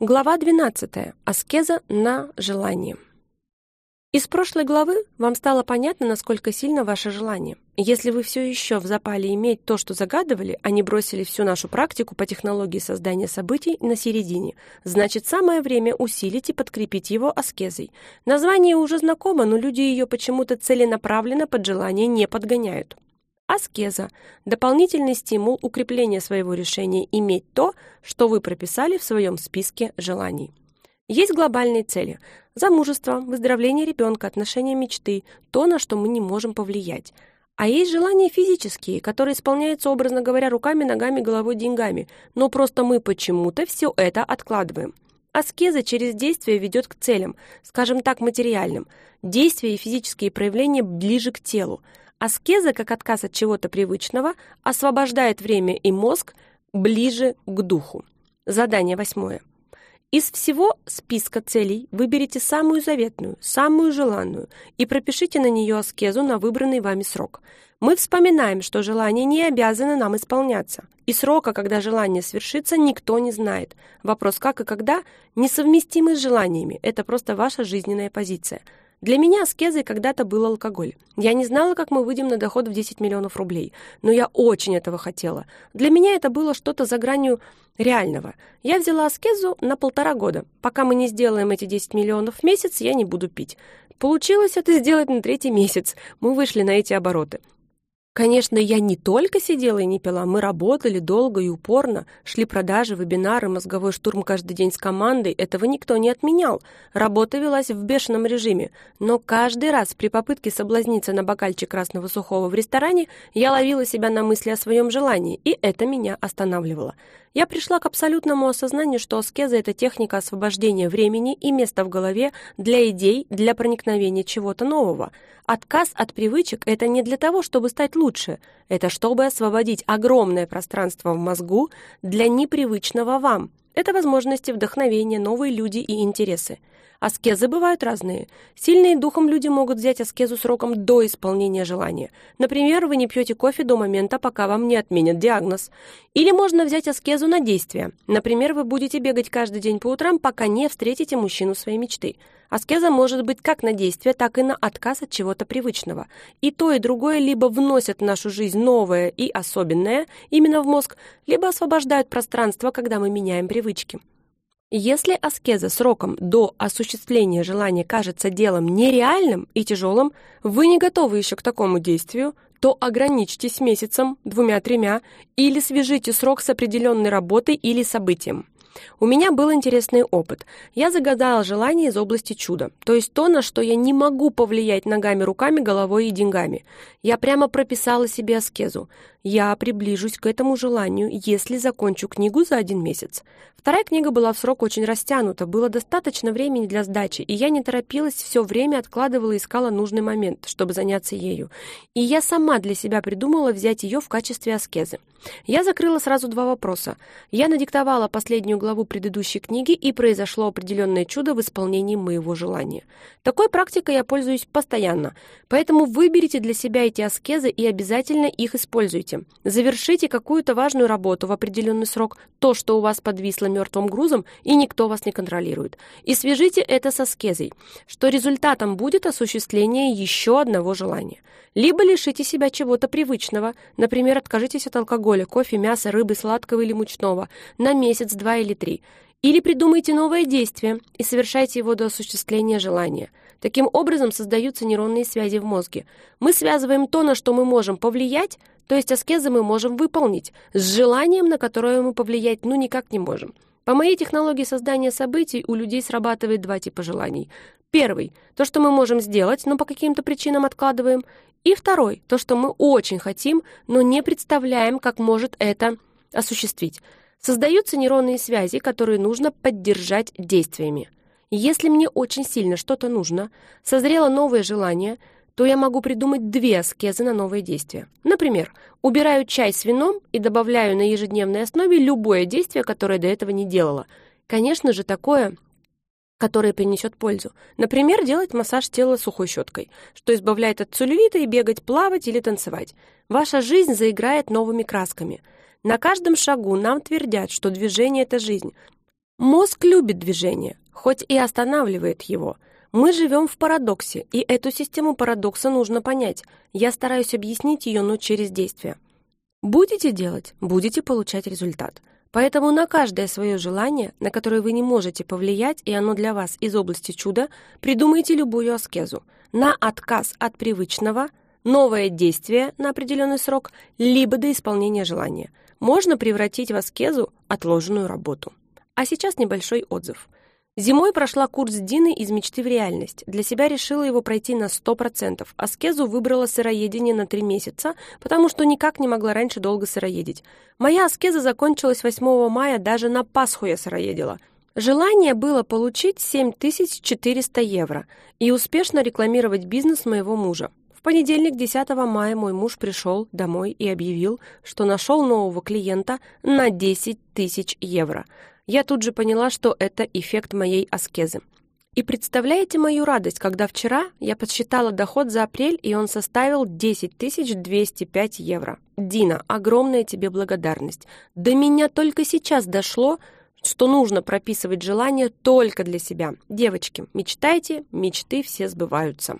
Глава 12. Аскеза на желание. Из прошлой главы вам стало понятно, насколько сильно ваше желание. Если вы все еще в запале иметь то, что загадывали, а не бросили всю нашу практику по технологии создания событий на середине, значит, самое время усилить и подкрепить его аскезой. Название уже знакомо, но люди ее почему-то целенаправленно под желание не подгоняют. Аскеза – дополнительный стимул укрепления своего решения иметь то, что вы прописали в своем списке желаний. Есть глобальные цели – замужество, выздоровление ребенка, отношения мечты, то, на что мы не можем повлиять. А есть желания физические, которые исполняются, образно говоря, руками, ногами, головой, деньгами, но просто мы почему-то все это откладываем. Аскеза через действие ведет к целям, скажем так, материальным. Действия и физические проявления ближе к телу – Аскеза, как отказ от чего-то привычного, освобождает время и мозг ближе к духу. Задание восьмое. Из всего списка целей выберите самую заветную, самую желанную и пропишите на нее аскезу на выбранный вами срок. Мы вспоминаем, что желания не обязаны нам исполняться. И срока, когда желание свершится, никто не знает. Вопрос «как» и «когда» несовместимы с желаниями. Это просто ваша жизненная позиция – для меня аскезой когда-то был алкоголь. Я не знала, как мы выйдем на доход в 10 миллионов рублей, но я очень этого хотела. Для меня это было что-то за гранью реального. Я взяла аскезу на полтора года. Пока мы не сделаем эти 10 миллионов в месяц, я не буду пить. Получилось это сделать на третий месяц. Мы вышли на эти обороты. Конечно, я не только сидела и не пила, мы работали долго и упорно, шли продажи, вебинары, мозговой штурм каждый день с командой, этого никто не отменял. Работа велась в бешеном режиме, но каждый раз при попытке соблазниться на бокальчик красного сухого в ресторане я ловила себя на мысли о своем желании, и это меня останавливало. Я пришла к абсолютному осознанию, что аскеза — это техника освобождения времени и места в голове для идей, для проникновения чего-то нового. Отказ от привычек — это не для того, чтобы стать лучше, это чтобы освободить огромное пространство в мозгу для непривычного вам. Это возможности, вдохновения, новые люди и интересы. Аскезы бывают разные. Сильные духом люди могут взять аскезу сроком до исполнения желания. Например, вы не пьете кофе до момента, пока вам не отменят диагноз. Или можно взять аскезу на действие. Например, вы будете бегать каждый день по утрам, пока не встретите мужчину своей мечты. Аскеза может быть как на действие, так и на отказ от чего-то привычного. И то, и другое либо вносят в нашу жизнь новое и особенное, именно в мозг, либо освобождают пространство, когда мы меняем привычки. Если аскеза сроком до осуществления желания кажется делом нереальным и тяжелым, вы не готовы еще к такому действию, то ограничьтесь месяцем, двумя-тремя или свяжите срок с определенной работой или событием. У меня был интересный опыт. Я загадала желание из области чуда, то есть то, на что я не могу повлиять ногами, руками, головой и деньгами. Я прямо прописала себе аскезу. Я приближусь к этому желанию, если закончу книгу за один месяц. Вторая книга была в срок очень растянута, было достаточно времени для сдачи, и я не торопилась, все время откладывала и искала нужный момент, чтобы заняться ею. И я сама для себя придумала взять ее в качестве аскезы. Я закрыла сразу два вопроса. Я надиктовала последнюю главу предыдущей книги, и произошло определенное чудо в исполнении моего желания. Такой практикой я пользуюсь постоянно, поэтому выберите для себя эти аскезы и обязательно их используйте делайте. Завершите какую-то важную работу в определенный срок, то, что у вас подвисло мертвым грузом, и никто вас не контролирует. И свяжите это со скезой, что результатом будет осуществление еще одного желания. Либо лишите себя чего-то привычного, например, откажитесь от алкоголя, кофе, мяса, рыбы, сладкого или мучного на месяц, два или три. Или придумайте новое действие и совершайте его до осуществления желания. Таким образом создаются нейронные связи в мозге. Мы связываем то, на что мы можем повлиять, то есть аскезы мы можем выполнить с желанием, на которое мы повлиять ну никак не можем. По моей технологии создания событий у людей срабатывает два типа желаний. Первый — то, что мы можем сделать, но по каким-то причинам откладываем. И второй — то, что мы очень хотим, но не представляем, как может это осуществить. Создаются нейронные связи, которые нужно поддержать действиями. Если мне очень сильно что-то нужно, созрело новое желание — то я могу придумать две аскезы на новые действия. Например, убираю чай с вином и добавляю на ежедневной основе любое действие, которое до этого не делала. Конечно же, такое которое принесет пользу. Например, делать массаж тела сухой щеткой, что избавляет от целлюлита и бегать, плавать или танцевать. Ваша жизнь заиграет новыми красками. На каждом шагу нам твердят, что движение — это жизнь. Мозг любит движение, хоть и останавливает его. Мы живем в парадоксе, и эту систему парадокса нужно понять. Я стараюсь объяснить ее, но через действие. Будете делать, будете получать результат. Поэтому на каждое свое желание, на которое вы не можете повлиять, и оно для вас из области чуда, придумайте любую аскезу. На отказ от привычного, новое действие на определенный срок, либо до исполнения желания. Можно превратить в аскезу отложенную работу. А сейчас небольшой отзыв. Зимой прошла курс Дины из мечты в реальность. Для себя решила его пройти на 100%. Аскезу выбрала сыроедение на 3 месяца, потому что никак не могла раньше долго сыроедить. Моя аскеза закончилась 8 мая, даже на Пасху я сыроедила. Желание было получить 7400 евро и успешно рекламировать бизнес моего мужа. В понедельник, 10 мая, мой муж пришел домой и объявил, что нашел нового клиента на 10 тысяч евро – я тут же поняла, что это эффект моей аскезы. И представляете мою радость, когда вчера я подсчитала доход за апрель, и он составил 10 205 евро. Дина, огромная тебе благодарность. До меня только сейчас дошло, что нужно прописывать желания только для себя. Девочки, мечтайте, мечты все сбываются.